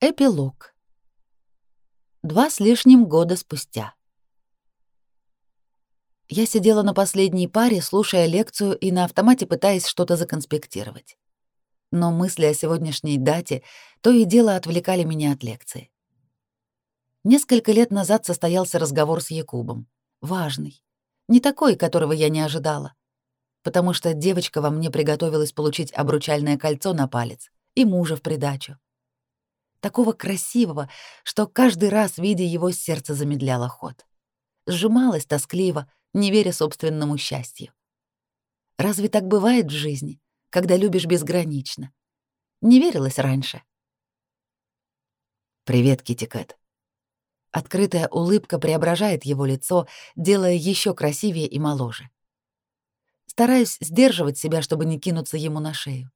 Эпилог. Два с лишним года спустя. Я сидела на последней паре, слушая лекцию и на автомате пытаясь что-то законспектировать. Но мысли о сегодняшней дате то и дело отвлекали меня от лекции. Несколько лет назад состоялся разговор с Якубом. Важный. Не такой, которого я не ожидала. Потому что девочка во мне приготовилась получить обручальное кольцо на палец и мужа в придачу такого красивого, что каждый раз, видя его, сердце замедляло ход. Сжималось тоскливо, не веря собственному счастью. Разве так бывает в жизни, когда любишь безгранично? Не верилось раньше. «Привет, Китикэт». Открытая улыбка преображает его лицо, делая еще красивее и моложе. Стараюсь сдерживать себя, чтобы не кинуться ему на шею.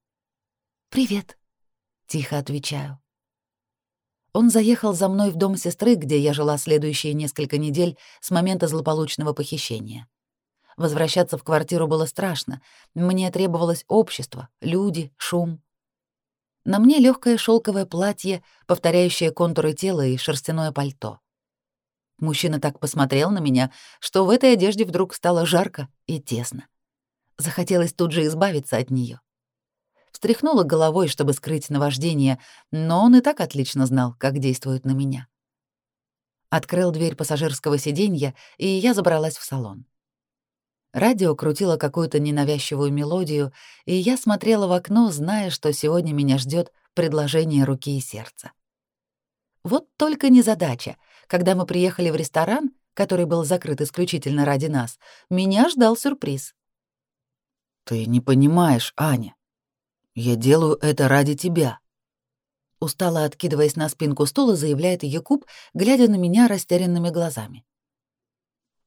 «Привет», — тихо отвечаю. Он заехал за мной в дом сестры, где я жила следующие несколько недель с момента злополучного похищения. Возвращаться в квартиру было страшно. Мне требовалось общество, люди, шум. На мне легкое шелковое платье, повторяющее контуры тела и шерстяное пальто. Мужчина так посмотрел на меня, что в этой одежде вдруг стало жарко и тесно. Захотелось тут же избавиться от нее встряхнула головой, чтобы скрыть наваждение, но он и так отлично знал, как действует на меня. Открыл дверь пассажирского сиденья, и я забралась в салон. Радио крутило какую-то ненавязчивую мелодию, и я смотрела в окно, зная, что сегодня меня ждет предложение руки и сердца. Вот только незадача. Когда мы приехали в ресторан, который был закрыт исключительно ради нас, меня ждал сюрприз. «Ты не понимаешь, Аня. «Я делаю это ради тебя», — устало откидываясь на спинку стула, заявляет Якуб, глядя на меня растерянными глазами.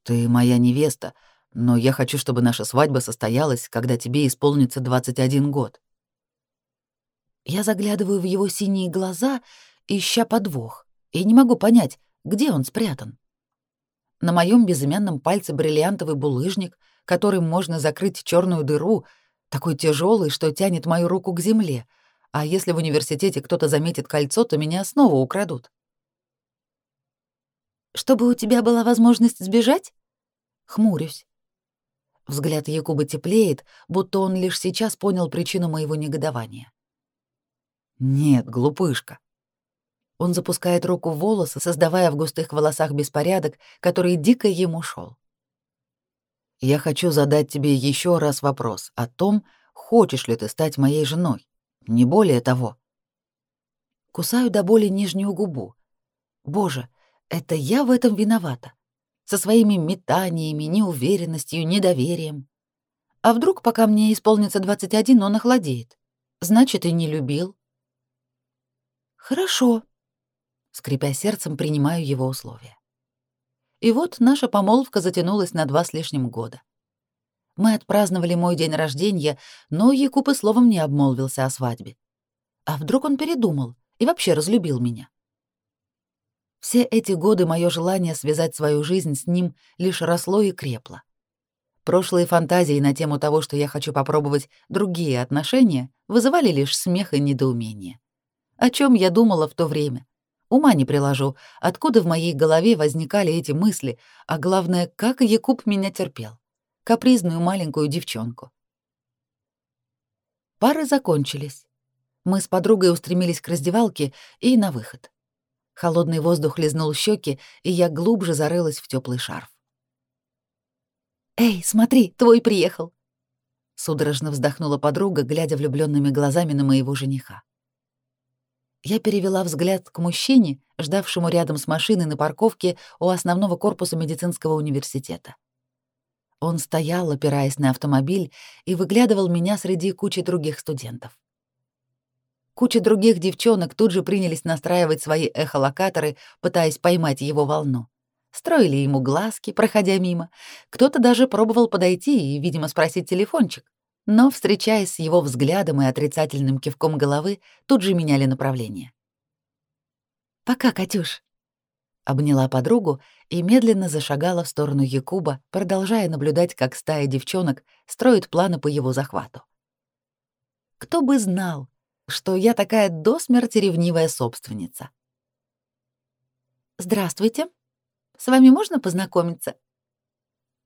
«Ты моя невеста, но я хочу, чтобы наша свадьба состоялась, когда тебе исполнится 21 год». Я заглядываю в его синие глаза, ища подвох, и не могу понять, где он спрятан. На моем безымянном пальце бриллиантовый булыжник, которым можно закрыть черную дыру — такой тяжелый, что тянет мою руку к земле, а если в университете кто-то заметит кольцо, то меня снова украдут. «Чтобы у тебя была возможность сбежать?» Хмурюсь. Взгляд Якуба теплеет, будто он лишь сейчас понял причину моего негодования. «Нет, глупышка». Он запускает руку в волосы, создавая в густых волосах беспорядок, который дико ему шел. Я хочу задать тебе еще раз вопрос о том, хочешь ли ты стать моей женой. Не более того. Кусаю до боли нижнюю губу. Боже, это я в этом виновата. Со своими метаниями, неуверенностью, недоверием. А вдруг, пока мне исполнится 21, он охладеет? Значит, и не любил. Хорошо. Скрипя сердцем, принимаю его условия. И вот наша помолвка затянулась на два с лишним года. Мы отпраздновали мой день рождения, но Якуб словом не обмолвился о свадьбе. А вдруг он передумал и вообще разлюбил меня? Все эти годы мое желание связать свою жизнь с ним лишь росло и крепло. Прошлые фантазии на тему того, что я хочу попробовать другие отношения, вызывали лишь смех и недоумение. О чем я думала в то время? Ума не приложу, откуда в моей голове возникали эти мысли, а главное, как Якуб меня терпел. Капризную маленькую девчонку. Пары закончились. Мы с подругой устремились к раздевалке и на выход. Холодный воздух лизнул щеки, и я глубже зарылась в теплый шарф. «Эй, смотри, твой приехал!» Судорожно вздохнула подруга, глядя влюбленными глазами на моего жениха. Я перевела взгляд к мужчине, ждавшему рядом с машиной на парковке у основного корпуса медицинского университета. Он стоял, опираясь на автомобиль, и выглядывал меня среди кучи других студентов. Куча других девчонок тут же принялись настраивать свои эхолокаторы, пытаясь поймать его волну. Строили ему глазки, проходя мимо. Кто-то даже пробовал подойти и, видимо, спросить телефончик но, встречаясь с его взглядом и отрицательным кивком головы, тут же меняли направление. «Пока, Катюш!» — обняла подругу и медленно зашагала в сторону Якуба, продолжая наблюдать, как стая девчонок строит планы по его захвату. «Кто бы знал, что я такая до смерти ревнивая собственница!» «Здравствуйте! С вами можно познакомиться?»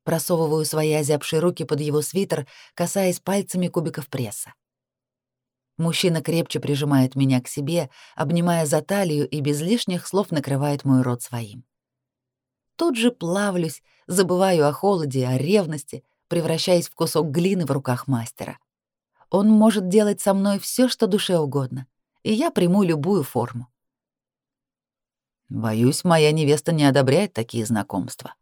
Просовываю свои озябшие руки под его свитер, касаясь пальцами кубиков пресса. Мужчина крепче прижимает меня к себе, обнимая за талию и без лишних слов накрывает мой рот своим. Тут же плавлюсь, забываю о холоде, о ревности, превращаясь в кусок глины в руках мастера. Он может делать со мной все, что душе угодно, и я приму любую форму. Боюсь, моя невеста не одобряет такие знакомства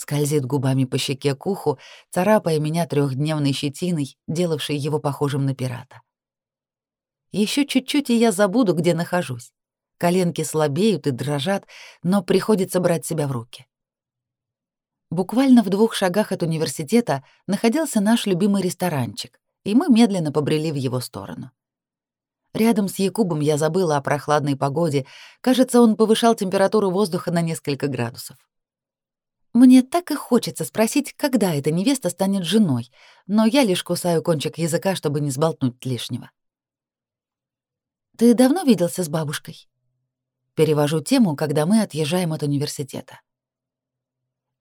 скользит губами по щеке к уху, царапая меня трехдневной щетиной, делавшей его похожим на пирата. Еще чуть-чуть, и я забуду, где нахожусь. Коленки слабеют и дрожат, но приходится брать себя в руки. Буквально в двух шагах от университета находился наш любимый ресторанчик, и мы медленно побрели в его сторону. Рядом с Якубом я забыла о прохладной погоде. Кажется, он повышал температуру воздуха на несколько градусов. Мне так и хочется спросить, когда эта невеста станет женой, но я лишь кусаю кончик языка, чтобы не сболтнуть лишнего. Ты давно виделся с бабушкой? Перевожу тему, когда мы отъезжаем от университета.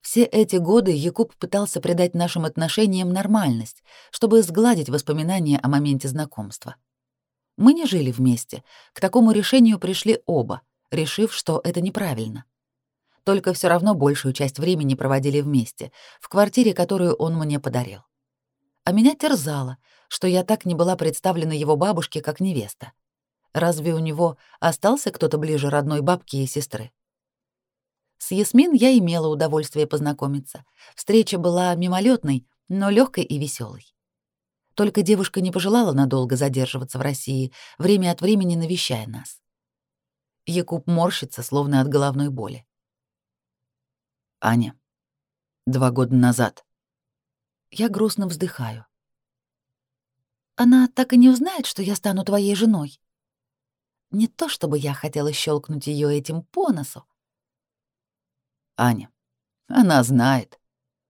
Все эти годы Якуб пытался придать нашим отношениям нормальность, чтобы сгладить воспоминания о моменте знакомства. Мы не жили вместе, к такому решению пришли оба, решив, что это неправильно только все равно большую часть времени проводили вместе, в квартире, которую он мне подарил. А меня терзало, что я так не была представлена его бабушке как невеста. Разве у него остался кто-то ближе родной бабки и сестры? С Ясмин я имела удовольствие познакомиться. Встреча была мимолетной, но легкой и веселой. Только девушка не пожелала надолго задерживаться в России, время от времени навещая нас. Якуб морщится, словно от головной боли. Аня. Два года назад. Я грустно вздыхаю. Она так и не узнает, что я стану твоей женой. Не то чтобы я хотела щелкнуть ее этим по носу. Аня. Она знает,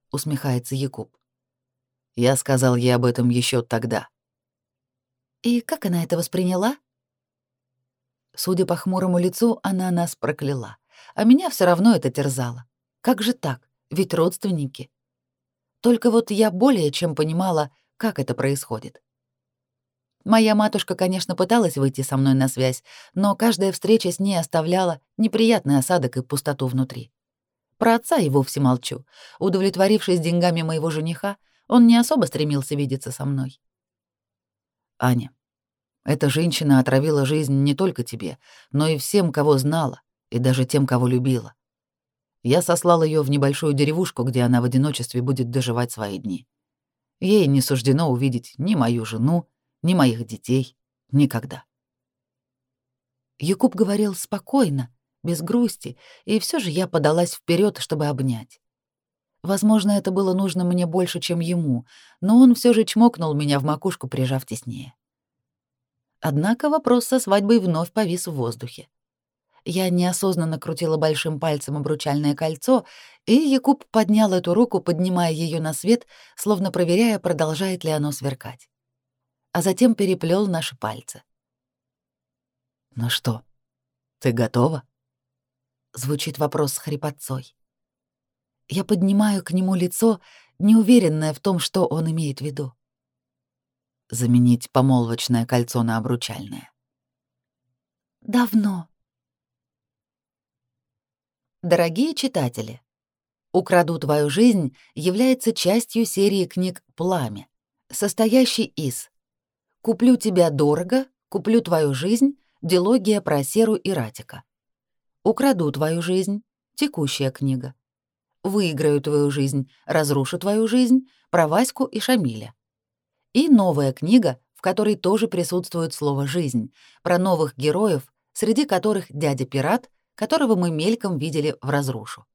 усмехается Якуб. Я сказал ей об этом еще тогда. И как она это восприняла? Судя по хмурому лицу, она нас прокляла, а меня все равно это терзало. Как же так? Ведь родственники. Только вот я более чем понимала, как это происходит. Моя матушка, конечно, пыталась выйти со мной на связь, но каждая встреча с ней оставляла неприятный осадок и пустоту внутри. Про отца и вовсе молчу. Удовлетворившись деньгами моего жениха, он не особо стремился видеться со мной. Аня, эта женщина отравила жизнь не только тебе, но и всем, кого знала, и даже тем, кого любила. Я сослал ее в небольшую деревушку, где она в одиночестве будет доживать свои дни. Ей не суждено увидеть ни мою жену, ни моих детей. Никогда. Якуб говорил спокойно, без грусти, и все же я подалась вперед, чтобы обнять. Возможно, это было нужно мне больше, чем ему, но он все же чмокнул меня в макушку, прижав теснее. Однако вопрос со свадьбой вновь повис в воздухе. Я неосознанно крутила большим пальцем обручальное кольцо, и Якуб поднял эту руку, поднимая ее на свет, словно проверяя, продолжает ли оно сверкать. А затем переплел наши пальцы. «Ну что, ты готова?» Звучит вопрос с хрипотцой. Я поднимаю к нему лицо, неуверенное в том, что он имеет в виду. Заменить помолвочное кольцо на обручальное. «Давно», Дорогие читатели, «Украду твою жизнь» является частью серии книг «Пламя», состоящей из «Куплю тебя дорого», «Куплю твою жизнь», «Дилогия про Серу и Ратика», «Украду твою жизнь», текущая книга, «Выиграю твою жизнь», «Разрушу твою жизнь», про Ваську и Шамиля. И новая книга, в которой тоже присутствует слово «жизнь», про новых героев, среди которых дядя-пират — которого мы мельком видели в разрушу.